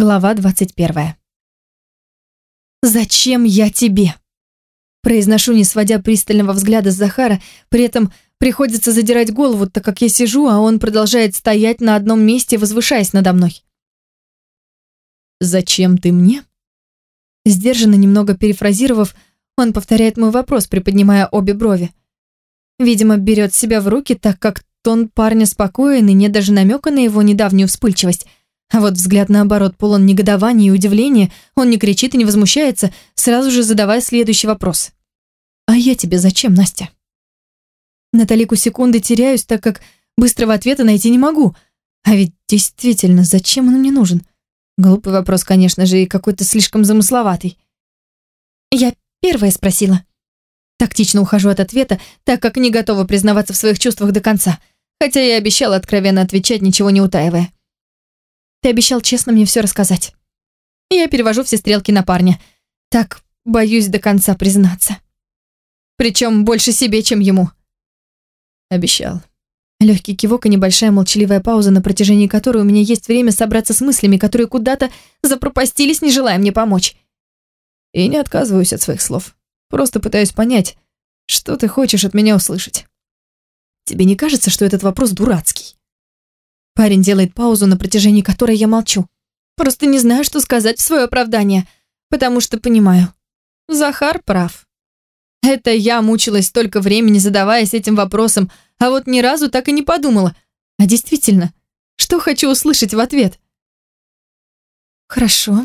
Глава 21. «Зачем я тебе?» Произношу, не сводя пристального взгляда с Захара, при этом приходится задирать голову, так как я сижу, а он продолжает стоять на одном месте, возвышаясь надо мной. «Зачем ты мне?» Сдержанно, немного перефразировав, он повторяет мой вопрос, приподнимая обе брови. Видимо, берет себя в руки, так как тон парня спокоен и нет даже намека на его недавнюю вспыльчивость – а вот взгляд наоборот полон негодования и удивления, он не кричит и не возмущается, сразу же задавая следующий вопрос. «А я тебе зачем, Настя?» На талику секунды теряюсь, так как быстрого ответа найти не могу. А ведь действительно, зачем он мне нужен? Глупый вопрос, конечно же, и какой-то слишком замысловатый. Я первая спросила. Тактично ухожу от ответа, так как не готова признаваться в своих чувствах до конца, хотя я обещала откровенно отвечать, ничего не утаивая. Ты обещал честно мне все рассказать. Я перевожу все стрелки на парня. Так, боюсь до конца признаться. Причем больше себе, чем ему. Обещал. Легкий кивок и небольшая молчаливая пауза, на протяжении которой у меня есть время собраться с мыслями, которые куда-то запропастились, не желая мне помочь. И не отказываюсь от своих слов. Просто пытаюсь понять, что ты хочешь от меня услышать. Тебе не кажется, что этот вопрос дурацкий? Парень делает паузу, на протяжении которой я молчу. Просто не знаю, что сказать в свое оправдание, потому что понимаю. Захар прав. Это я мучилась столько времени, задаваясь этим вопросом, а вот ни разу так и не подумала. А действительно, что хочу услышать в ответ? Хорошо.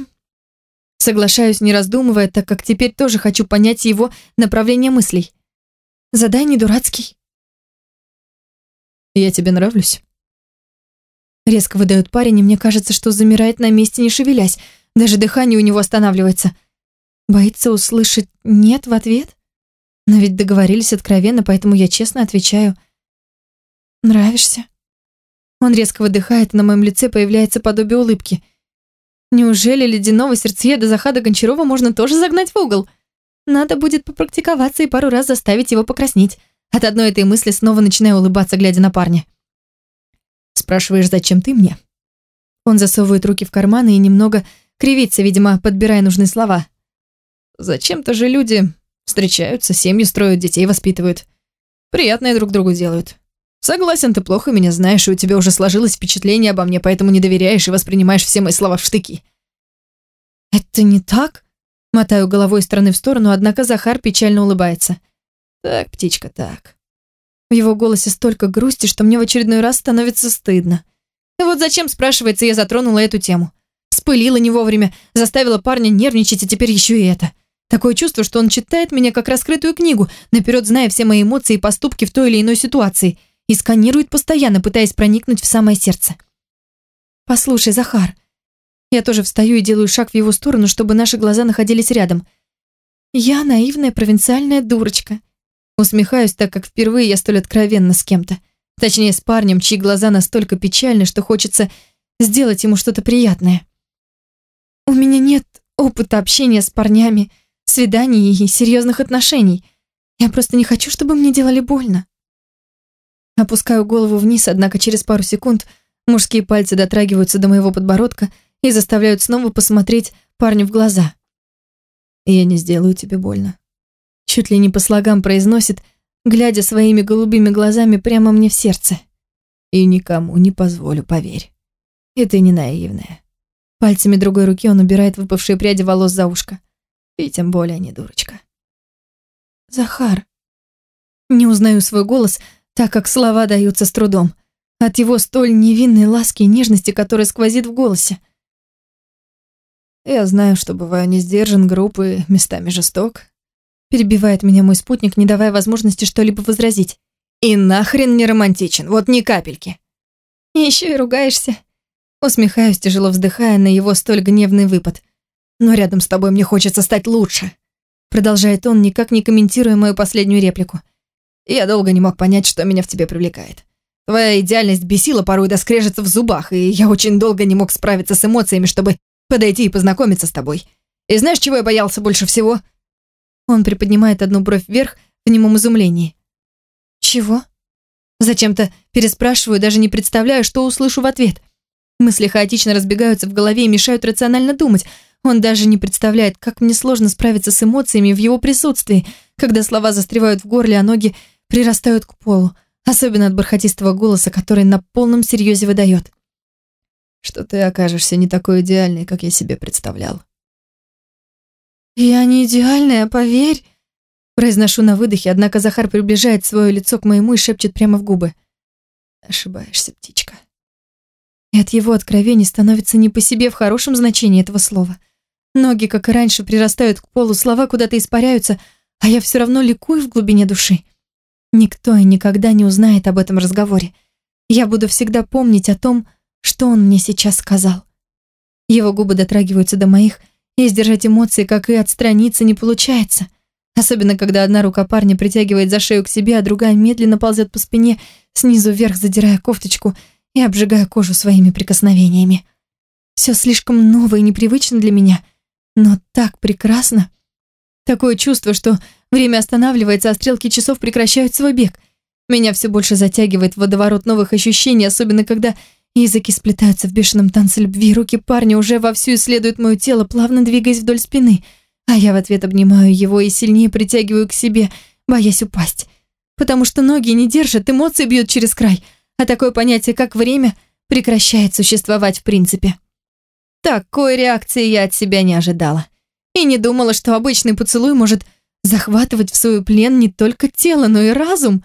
Соглашаюсь, не раздумывая, так как теперь тоже хочу понять его направление мыслей. Задай не дурацкий. Я тебе нравлюсь? Резко выдает парень, и мне кажется, что замирает на месте, не шевелясь. Даже дыхание у него останавливается. Боится услышать «нет» в ответ? Но ведь договорились откровенно, поэтому я честно отвечаю «Нравишься?» Он резко выдыхает, и на моем лице появляется подобие улыбки. Неужели ледяного сердцееда Захада Гончарова можно тоже загнать в угол? Надо будет попрактиковаться и пару раз заставить его покраснеть. От одной этой мысли снова начинаю улыбаться, глядя на парня. Спрашиваешь, зачем ты мне? Он засовывает руки в карманы и немного кривится, видимо, подбирая нужные слова. Зачем-то же люди встречаются, семьи строят, детей воспитывают. Приятное друг другу делают. Согласен, ты плохо меня знаешь, и у тебя уже сложилось впечатление обо мне, поэтому не доверяешь и воспринимаешь все мои слова в штыки. Это не так? Мотаю головой из стороны в сторону, однако Захар печально улыбается. Так, птичка, так. В его голосе столько грусти, что мне в очередной раз становится стыдно. Вот зачем, спрашивается, я затронула эту тему. Спылила не вовремя, заставила парня нервничать, и теперь еще и это. Такое чувство, что он читает меня как раскрытую книгу, наперед зная все мои эмоции и поступки в той или иной ситуации, и сканирует постоянно, пытаясь проникнуть в самое сердце. «Послушай, Захар». Я тоже встаю и делаю шаг в его сторону, чтобы наши глаза находились рядом. «Я наивная провинциальная дурочка. Усмехаюсь, так как впервые я столь откровенна с кем-то. Точнее, с парнем, чьи глаза настолько печальны, что хочется сделать ему что-то приятное. У меня нет опыта общения с парнями, свиданий и серьезных отношений. Я просто не хочу, чтобы мне делали больно. Опускаю голову вниз, однако через пару секунд мужские пальцы дотрагиваются до моего подбородка и заставляют снова посмотреть парню в глаза. «Я не сделаю тебе больно», Чуть ли не по слогам произносит, глядя своими голубыми глазами прямо мне в сердце. И никому не позволю, поверь. И ты не наивная. Пальцами другой руки он убирает выпавшие пряди волос за ушко. И тем более не дурочка. Захар. Не узнаю свой голос, так как слова даются с трудом. От его столь невинной ласки и нежности, которая сквозит в голосе. Я знаю, что бываю не сдержан, груб и местами жесток, Перебивает меня мой спутник, не давая возможности что-либо возразить. И нахрен не романтичен, вот ни капельки. Еще и ругаешься. Усмехаюсь, тяжело вздыхая на его столь гневный выпад. Но рядом с тобой мне хочется стать лучше. Продолжает он, никак не комментируя мою последнюю реплику. Я долго не мог понять, что меня в тебе привлекает. Твоя идеальность бесила порой до скрежета в зубах, и я очень долго не мог справиться с эмоциями, чтобы подойти и познакомиться с тобой. И знаешь, чего я боялся больше всего? Он приподнимает одну бровь вверх в немом изумлении. «Чего?» Зачем-то переспрашиваю, даже не представляю, что услышу в ответ. Мысли хаотично разбегаются в голове и мешают рационально думать. Он даже не представляет, как мне сложно справиться с эмоциями в его присутствии, когда слова застревают в горле, а ноги прирастают к полу, особенно от бархатистого голоса, который на полном серьезе выдает. Что ты окажешься не такой идеальной, как я себе представлял. «Я не идеальная, поверь!» Произношу на выдохе, однако Захар приближает свое лицо к моему и шепчет прямо в губы. Ошибаешься, птичка. И от его откровений становится не по себе в хорошем значении этого слова. Ноги, как и раньше, прирастают к полу, слова куда-то испаряются, а я все равно ликую в глубине души. Никто и никогда не узнает об этом разговоре. Я буду всегда помнить о том, что он мне сейчас сказал. Его губы дотрагиваются до моих, и сдержать эмоции, как и отстраниться, не получается. Особенно, когда одна рука парня притягивает за шею к себе, а другая медленно ползет по спине, снизу вверх задирая кофточку и обжигая кожу своими прикосновениями. Все слишком ново и непривычно для меня, но так прекрасно. Такое чувство, что время останавливается, а стрелки часов прекращают свой бег. Меня все больше затягивает водоворот новых ощущений, особенно когда языки сплетаются в бешеном танце любви, руки парня уже вовсю исследуют мое тело, плавно двигаясь вдоль спины — а я в ответ обнимаю его и сильнее притягиваю к себе, боясь упасть. Потому что ноги не держат, эмоции бьют через край, а такое понятие, как время, прекращает существовать в принципе. Такой реакции я от себя не ожидала. И не думала, что обычный поцелуй может захватывать в свой плен не только тело, но и разум.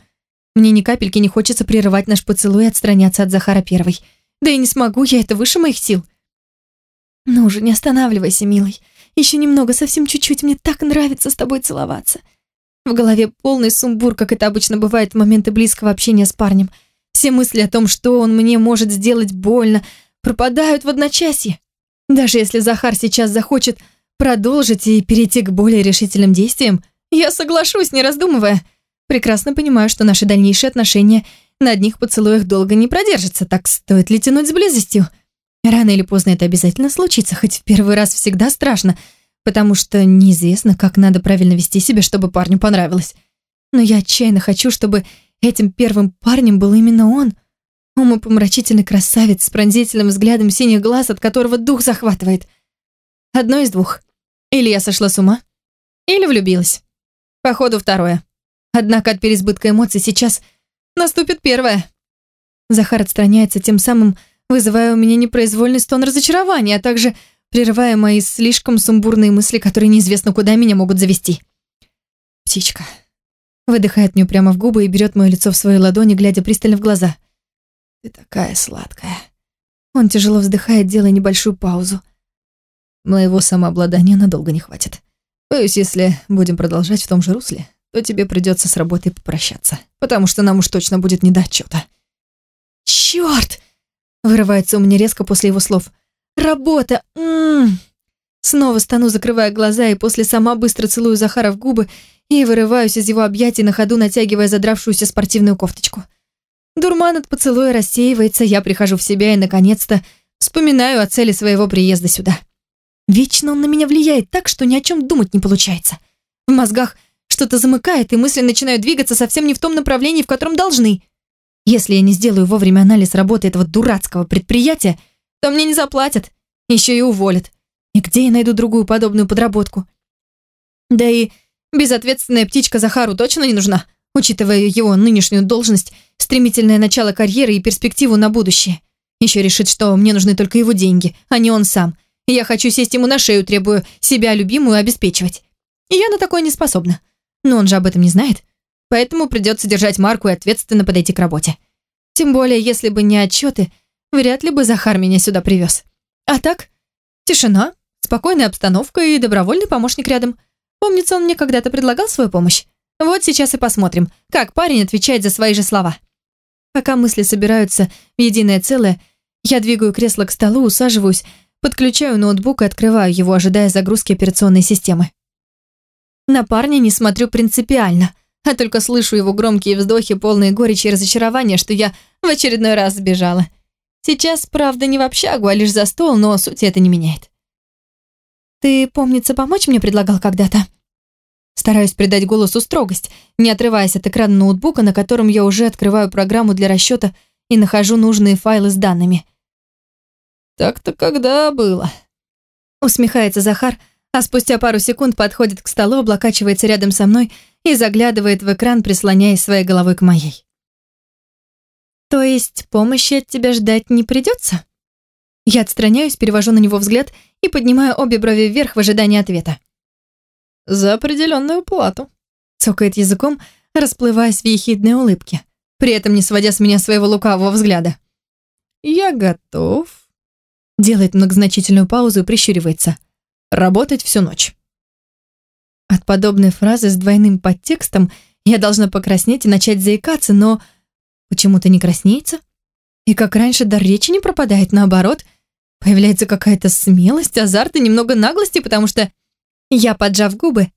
Мне ни капельки не хочется прерывать наш поцелуй и отстраняться от Захара первой. Да и не смогу, я это выше моих сил. Ну же, не останавливайся, милый. Еще немного, совсем чуть-чуть, мне так нравится с тобой целоваться. В голове полный сумбур, как это обычно бывает в моменты близкого общения с парнем. Все мысли о том, что он мне может сделать больно, пропадают в одночасье. Даже если Захар сейчас захочет продолжить и перейти к более решительным действиям, я соглашусь, не раздумывая. Прекрасно понимаю, что наши дальнейшие отношения на одних поцелуях долго не продержатся, так стоит ли тянуть с близостью? Рано или поздно это обязательно случится, хоть в первый раз всегда страшно, потому что неизвестно, как надо правильно вести себя, чтобы парню понравилось. Но я отчаянно хочу, чтобы этим первым парнем был именно он. Умопомрачительный красавец с пронзительным взглядом синих глаз, от которого дух захватывает. Одно из двух. Или я сошла с ума, или влюбилась. Походу, второе. Однако от переизбытка эмоций сейчас наступит первое. Захар отстраняется, тем самым вызывая у меня непроизвольный стон разочарования, а также прерывая мои слишком сумбурные мысли, которые неизвестно куда меня могут завести. «Птичка». Выдыхает мне прямо в губы и берет мое лицо в свои ладони, глядя пристально в глаза. «Ты такая сладкая». Он тяжело вздыхает, делая небольшую паузу. Моего самообладания надолго не хватит. Боюсь, если будем продолжать в том же русле, то тебе придется с работой попрощаться, потому что нам уж точно будет не до отчета. Черт! Вырывается у меня резко после его слов. «Работа! Ммм!» Снова стану, закрывая глаза, и после сама быстро целую Захара в губы и вырываюсь из его объятий на ходу, натягивая задравшуюся спортивную кофточку. Дурман от поцелуя рассеивается, я прихожу в себя и, наконец-то, вспоминаю о цели своего приезда сюда. Вечно он на меня влияет так, что ни о чем думать не получается. В мозгах что-то замыкает, и мысли начинают двигаться совсем не в том направлении, в котором должны. Если я не сделаю вовремя анализ работы этого дурацкого предприятия, то мне не заплатят, еще и уволят. И где я найду другую подобную подработку? Да и безответственная птичка Захару точно не нужна, учитывая его нынешнюю должность, стремительное начало карьеры и перспективу на будущее. Еще решит, что мне нужны только его деньги, а не он сам. я хочу сесть ему на шею, требую себя любимую обеспечивать. И я на такое не способна. Но он же об этом не знает поэтому придется держать марку и ответственно подойти к работе. Тем более, если бы не отчеты, вряд ли бы Захар меня сюда привез. А так, тишина, спокойная обстановка и добровольный помощник рядом. Помнится, он мне когда-то предлагал свою помощь. Вот сейчас и посмотрим, как парень отвечает за свои же слова. Пока мысли собираются в единое целое, я двигаю кресло к столу, усаживаюсь, подключаю ноутбук и открываю его, ожидая загрузки операционной системы. На парня не смотрю принципиально – а только слышу его громкие вздохи, полные горечи и разочарования, что я в очередной раз сбежала. Сейчас, правда, не в общагу, а лишь за стол, но суть это не меняет. «Ты, помнится, помочь мне предлагал когда-то?» Стараюсь придать голосу строгость, не отрываясь от экрана ноутбука, на котором я уже открываю программу для расчета и нахожу нужные файлы с данными. Так-то когда было? Усмехается Захар, а спустя пару секунд подходит к столу, облокачивается рядом со мной и заглядывает в экран, прислоняясь своей головой к моей. То есть помощи от тебя ждать не придется? Я отстраняюсь, перевожу на него взгляд и поднимаю обе брови вверх в ожидании ответа. За определенную плату. Цокает языком, расплываясь в ехидной улыбке, при этом не сводя с меня своего лукавого взгляда. Я готов. Делает многозначительную паузу и прищуривается. Работать всю ночь. От подобной фразы с двойным подтекстом я должна покраснеть и начать заикаться, но почему-то не краснеется. И как раньше дар речи не пропадает, наоборот, появляется какая-то смелость, азарт и немного наглости, потому что я, поджав губы,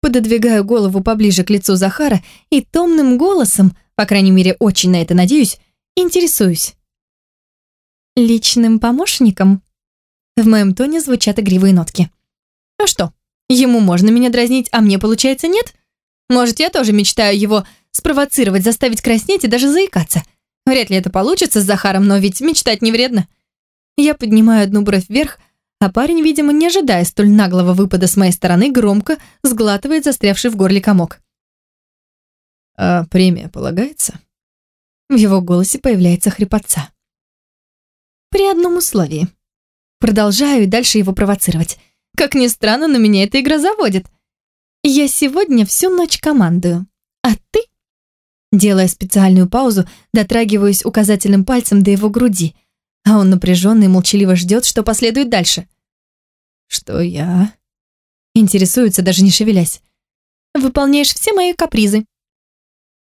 пододвигаю голову поближе к лицу Захара и томным голосом, по крайней мере, очень на это надеюсь, интересуюсь. Личным помощником? В моем тоне звучат игривые нотки. А что, ему можно меня дразнить, а мне, получается, нет? Может, я тоже мечтаю его спровоцировать, заставить краснеть и даже заикаться. Вряд ли это получится с Захаром, но ведь мечтать не вредно. Я поднимаю одну бровь вверх, а парень, видимо, не ожидая столь наглого выпада с моей стороны, громко сглатывает застрявший в горле комок. «А премия полагается?» В его голосе появляется хрипотца. «При одном условии. Продолжаю и дальше его провоцировать. Как ни странно, но меня эта игра заводит. Я сегодня всю ночь командую, а ты Делая специальную паузу, дотрагиваюсь указательным пальцем до его груди, а он напряженно и молчаливо ждет, что последует дальше. «Что я?» Интересуется, даже не шевелясь. «Выполняешь все мои капризы».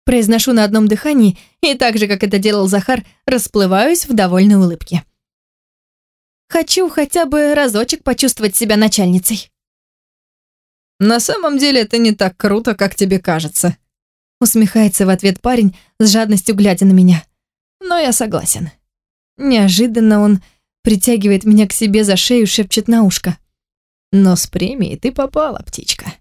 Произношу на одном дыхании и так же, как это делал Захар, расплываюсь в довольной улыбке. Хочу хотя бы разочек почувствовать себя начальницей. «На самом деле это не так круто, как тебе кажется», Усмехается в ответ парень, с жадностью глядя на меня. Но я согласен. Неожиданно он притягивает меня к себе за шею, шепчет на ушко. Но с премией ты попала, птичка.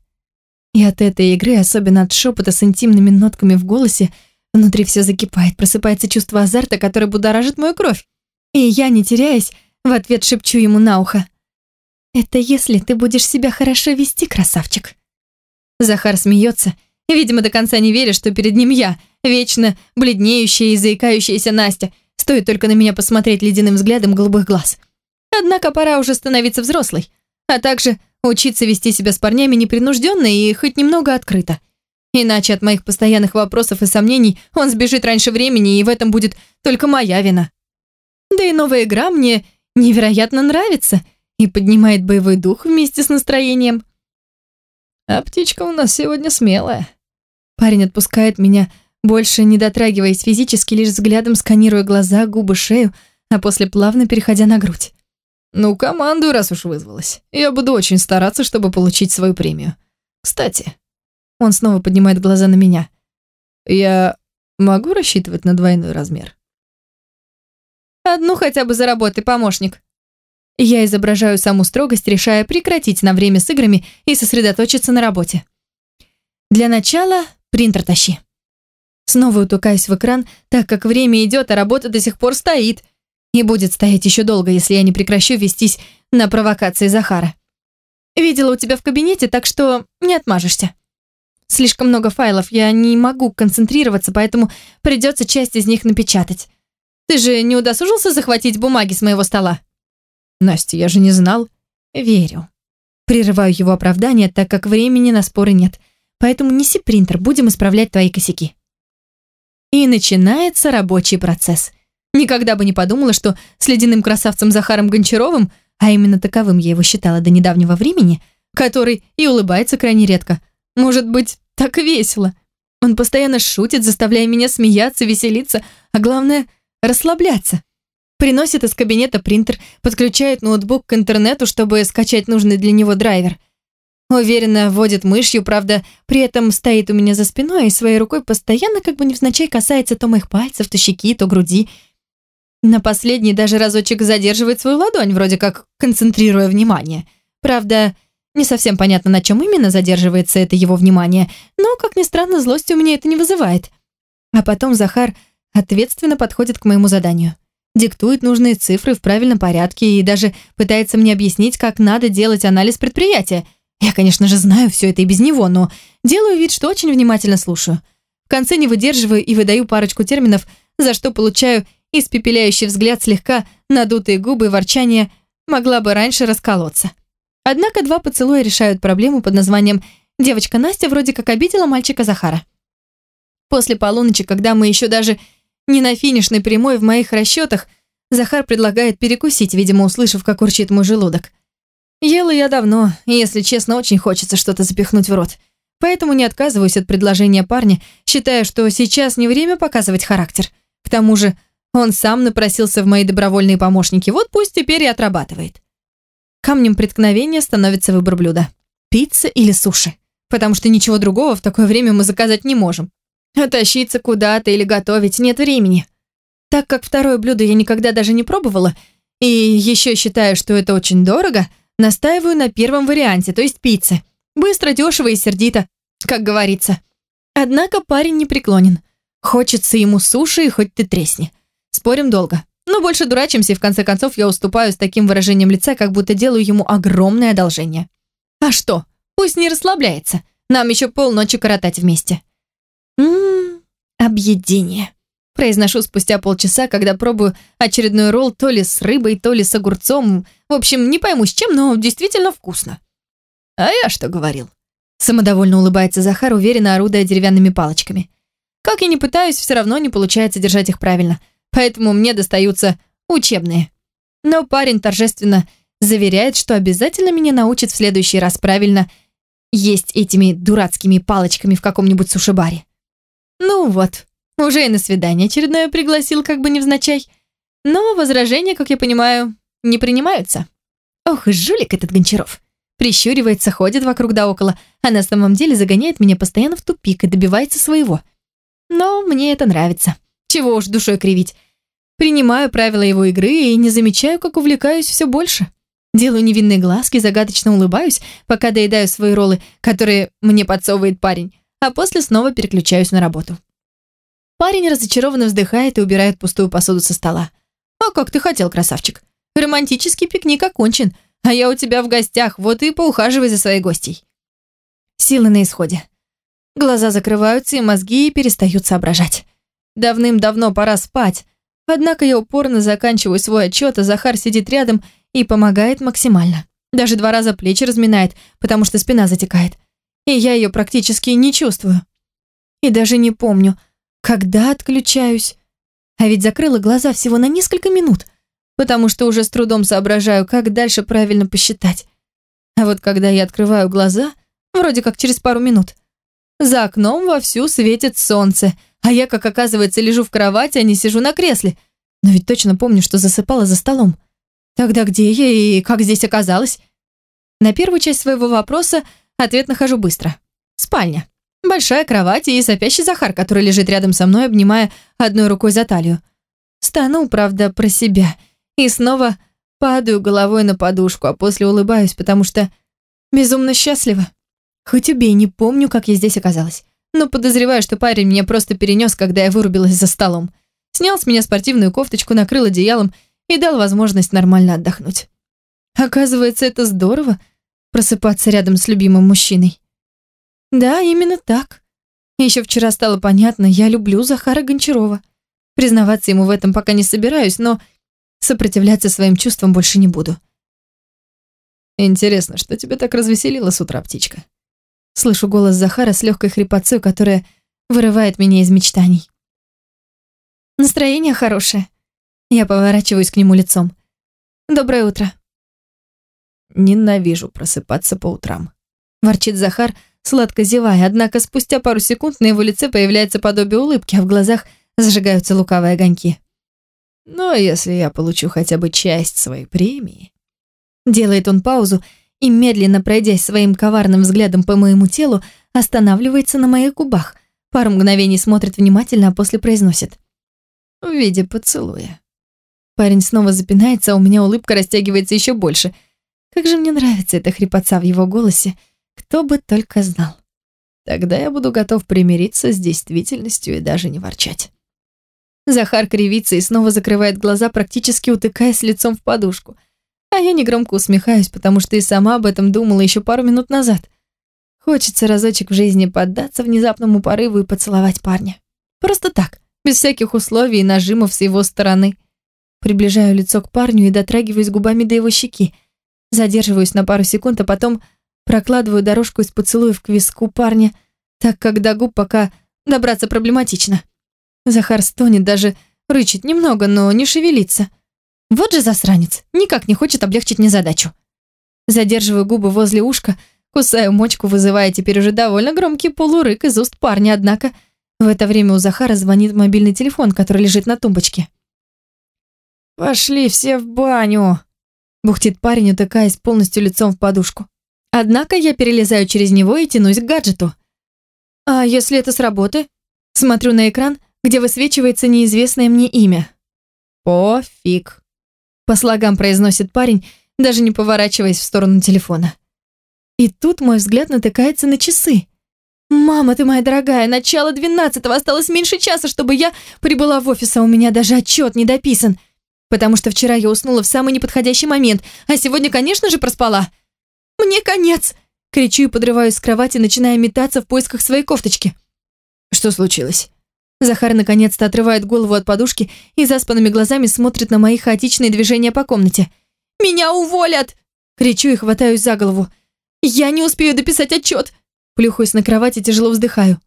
И от этой игры, особенно от шепота с интимными нотками в голосе, внутри все закипает, просыпается чувство азарта, которое будоражит мою кровь. И я, не теряясь, в ответ шепчу ему на ухо. «Это если ты будешь себя хорошо вести, красавчик». Захар смеется, Видимо, до конца не веря, что перед ним я, вечно бледнеющая и заикающаяся Настя, стоит только на меня посмотреть ледяным взглядом голубых глаз. Однако пора уже становиться взрослой, а также учиться вести себя с парнями непринужденно и хоть немного открыто. Иначе от моих постоянных вопросов и сомнений он сбежит раньше времени, и в этом будет только моя вина. Да и новая игра мне невероятно нравится и поднимает боевой дух вместе с настроением. А птичка у нас сегодня смелая. Парень отпускает меня, больше не дотрагиваясь физически, лишь взглядом сканируя глаза, губы, шею, а после плавно переходя на грудь. Ну, команду, раз уж вызвалась. Я буду очень стараться, чтобы получить свою премию. Кстати, он снова поднимает глаза на меня. Я могу рассчитывать на двойной размер? Одну хотя бы заработай, помощник. Я изображаю саму строгость, решая прекратить на время с играми и сосредоточиться на работе. Для начала Принтер тащи. Снова утукаюсь в экран, так как время идет, а работа до сих пор стоит. И будет стоять еще долго, если я не прекращу вестись на провокации Захара. Видела у тебя в кабинете, так что не отмажешься. Слишком много файлов, я не могу концентрироваться, поэтому придется часть из них напечатать. Ты же не удосужился захватить бумаги с моего стола? Настя, я же не знал. Верю. Прерываю его оправдание, так как времени на споры нет. Поэтому неси принтер, будем исправлять твои косяки. И начинается рабочий процесс. Никогда бы не подумала, что с ледяным красавцем Захаром Гончаровым, а именно таковым я его считала до недавнего времени, который и улыбается крайне редко, может быть так весело. Он постоянно шутит, заставляя меня смеяться, веселиться, а главное – расслабляться. Приносит из кабинета принтер, подключает ноутбук к интернету, чтобы скачать нужный для него драйвер – Уверенно водит мышью, правда, при этом стоит у меня за спиной и своей рукой постоянно как бы невзначай касается то моих пальцев, то щеки, то груди. На последний даже разочек задерживает свою ладонь, вроде как концентрируя внимание. Правда, не совсем понятно, на чем именно задерживается это его внимание, но, как ни странно, злости у меня это не вызывает. А потом Захар ответственно подходит к моему заданию. диктует нужные цифры в правильном порядке и даже пытается мне объяснить, как надо делать анализ предприятия. Я, конечно же, знаю все это и без него, но делаю вид, что очень внимательно слушаю. В конце не выдерживаю и выдаю парочку терминов, за что получаю испепеляющий взгляд, слегка надутые губы и ворчание могла бы раньше расколоться. Однако два поцелуя решают проблему под названием «Девочка Настя вроде как обидела мальчика Захара». После полуночи, когда мы еще даже не на финишной прямой в моих расчетах, Захар предлагает перекусить, видимо, услышав, как урчит мой желудок. Ела я давно, и, если честно, очень хочется что-то запихнуть в рот. Поэтому не отказываюсь от предложения парня, считая, что сейчас не время показывать характер. К тому же он сам напросился в мои добровольные помощники, вот пусть теперь и отрабатывает. Камнем преткновения становится выбор блюда. Пицца или суши. Потому что ничего другого в такое время мы заказать не можем. А тащиться куда-то или готовить нет времени. Так как второе блюдо я никогда даже не пробовала, и еще считаю, что это очень дорого, настаиваю на первом варианте, то есть пицце. Быстро, дешево и сердито, как говорится. Однако парень не преклонен. Хочется ему суши и хоть ты тресни. Спорим долго. Но больше дурачимся, и в конце концов я уступаю с таким выражением лица, как будто делаю ему огромное одолжение. А что? Пусть не расслабляется. Нам еще полночи коротать вместе. Ммм, объедение. Произношу спустя полчаса, когда пробую очередной ролл то ли с рыбой, то ли с огурцом. В общем, не пойму с чем, но действительно вкусно. А я что говорил? Самодовольно улыбается Захар, уверенно орудуя деревянными палочками. Как я не пытаюсь, все равно не получается держать их правильно, поэтому мне достаются учебные. Но парень торжественно заверяет, что обязательно меня научит в следующий раз правильно есть этими дурацкими палочками в каком-нибудь сушибаре. Ну вот, уже и на свидание очередное пригласил, как бы невзначай. Но возражения, как я понимаю, не принимаются. Ох, жулик этот Гончаров. Прищуривается, ходит вокруг да около, а на самом деле загоняет меня постоянно в тупик и добивается своего. Но мне это нравится. Чего уж душой кривить. Принимаю правила его игры и не замечаю, как увлекаюсь все больше. Делаю невинные глазки, загадочно улыбаюсь, пока доедаю свои роллы, которые мне подсовывает парень, а после снова переключаюсь на работу. Парень разочарованно вздыхает и убирает пустую посуду со стола. «А как ты хотел, красавчик? Романтический пикник окончен, а я у тебя в гостях, вот и поухаживай за своей гостей». Силы на исходе. Глаза закрываются, и мозги перестают соображать. Давным-давно пора спать, однако я упорно заканчиваю свой отчет, а Захар сидит рядом и помогает максимально. Даже два раза плечи разминает, потому что спина затекает. И я ее практически не чувствую. И даже не помню, когда отключаюсь? А ведь закрыла глаза всего на несколько минут, потому что уже с трудом соображаю, как дальше правильно посчитать. А вот когда я открываю глаза, вроде как через пару минут, за окном вовсю светит солнце, а я, как оказывается, лежу в кровати, а не сижу на кресле. Но ведь точно помню, что засыпала за столом. Тогда где я и как здесь оказалась? На первую часть своего вопроса ответ нахожу быстро. Спальня. Большая кровать и сопящий Захар, который лежит рядом со мной, обнимая одной рукой за талию. Стану, правда, про себя. И снова падаю головой на подушку, а после улыбаюсь, потому что безумно счастлива. Хоть убей, не помню, как я здесь оказалась. Но подозреваю, что парень меня просто перенес, когда я вырубилась за столом. Снял с меня спортивную кофточку, накрыл одеялом и дал возможность нормально отдохнуть. Оказывается, это здорово просыпаться рядом с любимым мужчиной. Да, именно так. Еще вчера стало понятно, я люблю Захара Гончарова. Признаваться ему в этом пока не собираюсь, но сопротивляться своим чувствам больше не буду. Интересно, что тебя так развеселило с утра, птичка? Слышу голос Захара с легкой хрипотцой, которая вырывает меня из мечтаний. Настроение хорошее. Я поворачиваюсь к нему лицом. Доброе утро. Ненавижу просыпаться по утрам. Ворчит Захар, сладко зевая, однако спустя пару секунд на его лице появляется подобие улыбки, а в глазах зажигаются лукавые огоньки. Но если я получу хотя бы часть своей премии... Делает он паузу и, медленно пройдясь своим коварным взглядом по моему телу, останавливается на моих губах, пару мгновений смотрит внимательно, а после произносит. В виде поцелуя. Парень снова запинается, а у меня улыбка растягивается еще больше. Как же мне нравится эта хрипотца в его голосе, кто бы только знал. Тогда я буду готов примириться с действительностью и даже не ворчать. Захар кривится и снова закрывает глаза, практически утыкаясь лицом в подушку. А я негромко усмехаюсь, потому что и сама об этом думала еще пару минут назад. Хочется разочек в жизни поддаться внезапному порыву и поцеловать парня. Просто так, без всяких условий и нажимов с его стороны. Приближаю лицо к парню и дотрагиваюсь губами до его щеки. Задерживаюсь на пару секунд, а потом прокладываю дорожку из поцелуев к виску парня, так как до губ пока добраться проблематично. Захар стонет, даже рычит немного, но не шевелится. Вот же засранец, никак не хочет облегчить мне задачу. Задерживаю губы возле ушка, кусаю мочку, вызывая теперь уже довольно громкий полурык из уст парня, однако в это время у Захара звонит мобильный телефон, который лежит на тумбочке. «Пошли все в баню!» Бухтит парень, утыкаясь полностью лицом в подушку. Однако я перелезаю через него и тянусь к гаджету. А если это с работы? Смотрю на экран, где высвечивается неизвестное мне имя. «Пофиг», — по слогам произносит парень, даже не поворачиваясь в сторону телефона. И тут мой взгляд натыкается на часы. «Мама ты моя дорогая, начало двенадцатого, осталось меньше часа, чтобы я прибыла в офис, а у меня даже отчет не дописан, потому что вчера я уснула в самый неподходящий момент, а сегодня, конечно же, проспала. Мне конец!» Кричу и подрываюсь с кровати, начиная метаться в поисках своей кофточки. Что случилось? Захар наконец-то отрывает голову от подушки и заспанными глазами смотрит на мои хаотичные движения по комнате. «Меня уволят!» Кричу и хватаюсь за голову. «Я не успею дописать отчет!» Плюхаюсь на кровати, тяжело вздыхаю.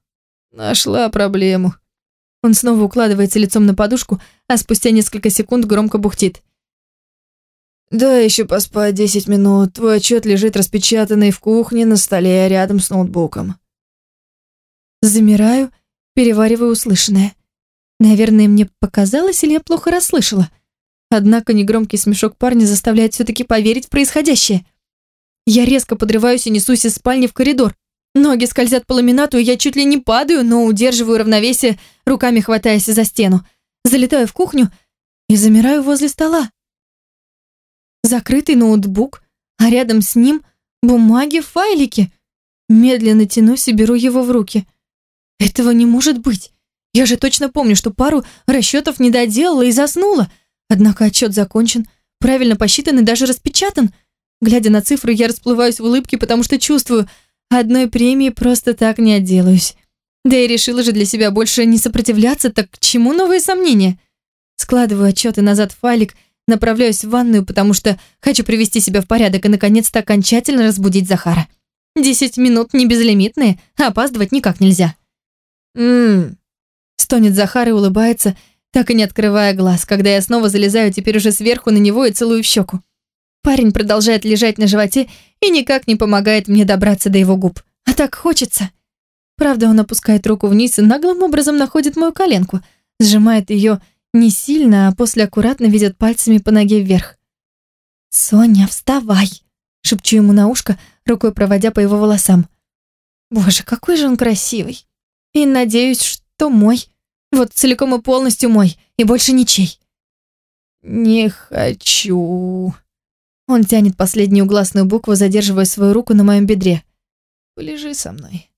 «Нашла проблему». Он снова укладывается лицом на подушку, а спустя несколько секунд громко бухтит. «Да, еще поспать десять минут. Твой отчет лежит распечатанный в кухне на столе рядом с ноутбуком». Замираю перевариваю услышанное. Наверное, мне показалось, или я плохо расслышала. Однако негромкий смешок парня заставляет все-таки поверить в происходящее. Я резко подрываюсь и несусь из спальни в коридор. Ноги скользят по ламинату, и я чуть ли не падаю, но удерживаю равновесие, руками хватаясь за стену. Залетаю в кухню и замираю возле стола. Закрытый ноутбук, а рядом с ним бумаги, файлики. Медленно тянусь и беру его в руки – этого не может быть. Я же точно помню, что пару расчетов не доделала и заснула. Однако отчет закончен, правильно посчитан и даже распечатан. Глядя на цифры, я расплываюсь в улыбке, потому что чувствую, одной премии просто так не отделаюсь. Да и решила же для себя больше не сопротивляться, так к чему новые сомнения? Складываю отчеты назад в файлик, направляюсь в ванную, потому что хочу привести себя в порядок и наконец-то окончательно разбудить Захара. Десять минут не безлимитные, а опаздывать никак нельзя. «Ммм...» Стонет Захар и улыбается, так и не открывая глаз, когда я снова залезаю теперь уже сверху на него и целую в щеку. Парень продолжает лежать на животе и никак не помогает мне добраться до его губ. А так хочется. Правда, он опускает руку вниз и наглым образом находит мою коленку, сжимает ее не сильно, а после аккуратно ведет пальцами по ноге вверх. «Соня, вставай!» шепчу ему на ушко, рукой проводя по его волосам. Боже, какой же он красивый. И надеюсь, что мой. Вот целиком и полностью мой, и больше ничей. Не хочу. Он тянет последнюю гласную букву, задерживая свою руку на моем бедре. Полежи со мной.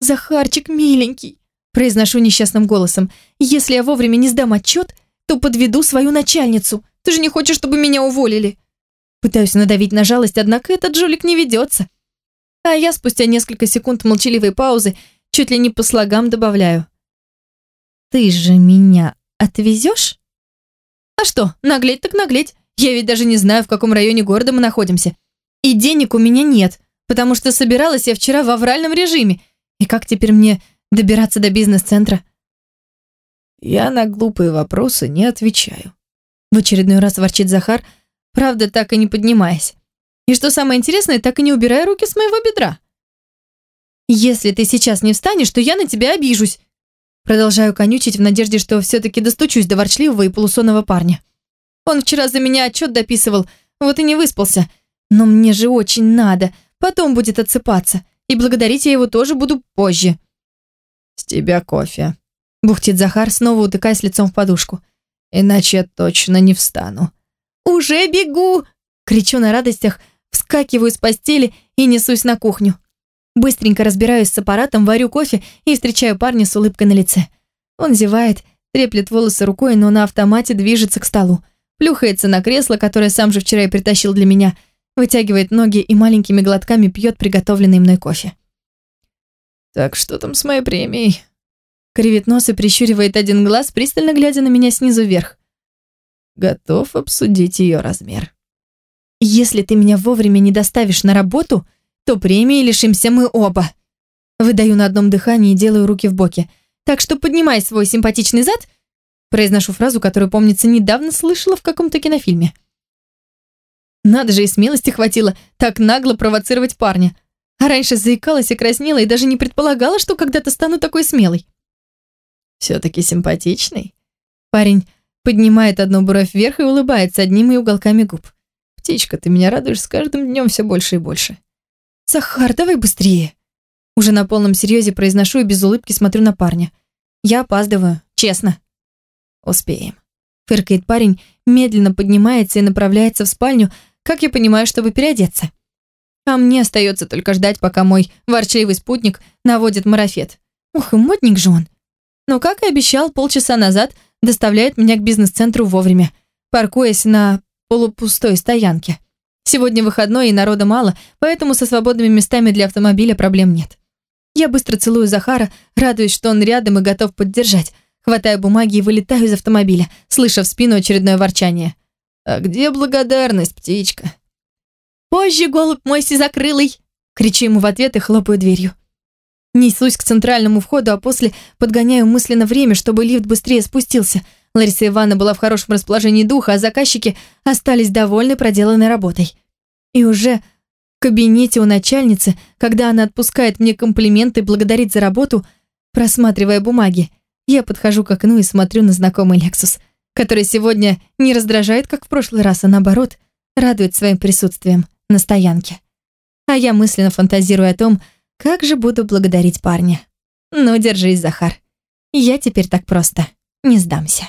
Захарчик, миленький, произношу несчастным голосом. Если я вовремя не сдам отчет, то подведу свою начальницу. Ты же не хочешь, чтобы меня уволили? Пытаюсь надавить на жалость, однако этот жулик не ведется. А я спустя несколько секунд молчаливой паузы чуть ли не по слогам добавляю. «Ты же меня отвезешь?» «А что, наглеть так наглеть. Я ведь даже не знаю, в каком районе города мы находимся. И денег у меня нет, потому что собиралась я вчера в авральном режиме. И как теперь мне добираться до бизнес-центра?» «Я на глупые вопросы не отвечаю», в очередной раз ворчит Захар, правда, так и не поднимаясь. И что самое интересное, так и не убирая руки с моего бедра. «Если ты сейчас не встанешь, то я на тебя обижусь!» Продолжаю конючить в надежде, что все-таки достучусь до ворчливого и полусонного парня. Он вчера за меня отчет дописывал, вот и не выспался. Но мне же очень надо, потом будет отсыпаться. И благодарить я его тоже буду позже. «С тебя кофе», — бухтит Захар, снова утыкаясь лицом в подушку. «Иначе я точно не встану». «Уже бегу!» — кричу на радостях, вскакиваю с постели и несусь на кухню. Быстренько разбираюсь с аппаратом, варю кофе и встречаю парня с улыбкой на лице. Он зевает, треплет волосы рукой, но на автомате движется к столу. Плюхается на кресло, которое сам же вчера и притащил для меня, вытягивает ноги и маленькими глотками пьет приготовленный мной кофе. «Так что там с моей премией?» Кривит нос и прищуривает один глаз, пристально глядя на меня снизу вверх. «Готов обсудить ее размер». «Если ты меня вовремя не доставишь на работу, то премии лишимся мы оба». Выдаю на одном дыхании и делаю руки в боки. Так что поднимай свой симпатичный зад. Произношу фразу, которую, помнится, недавно слышала в каком-то кинофильме. Надо же, и смелости хватило так нагло провоцировать парня. А раньше заикалась и краснела, и даже не предполагала, что когда-то стану такой смелой. Все-таки симпатичный. Парень поднимает одну бровь вверх и улыбается одними уголками губ. Птичка, ты меня радуешь с каждым днем все больше и больше. Захар, давай быстрее. Уже на полном серьезе произношу и без улыбки смотрю на парня. Я опаздываю, честно. Успеем. Фыркает парень, медленно поднимается и направляется в спальню, как я понимаю, чтобы переодеться. А мне остается только ждать, пока мой ворчливый спутник наводит марафет. Ух, и модник же он. Но, как и обещал полчаса назад, доставляет меня к бизнес-центру вовремя, паркуясь на полупустой стоянке. Сегодня выходной и народа мало, поэтому со свободными местами для автомобиля проблем нет. Я быстро целую Захара, радуюсь, что он рядом и готов поддержать. Хватаю бумаги и вылетаю из автомобиля, слыша в спину очередное ворчание. «А где благодарность, птичка?» «Позже, голубь мой сизокрылый!» Кричу ему в ответ и хлопаю дверью. Несусь к центральному входу, а после подгоняю мысленно время, чтобы лифт быстрее спустился. Лариса Ивановна была в хорошем расположении духа, а заказчики остались довольны проделанной работой. И уже в кабинете у начальницы, когда она отпускает мне комплименты и благодарит за работу, просматривая бумаги, я подхожу к окну и смотрю на знакомый Lexus, который сегодня не раздражает, как в прошлый раз, а наоборот, радует своим присутствием на стоянке. А я мысленно фантазирую о том, как же буду благодарить парня. Ну, держись, Захар. Я теперь так просто не сдамся.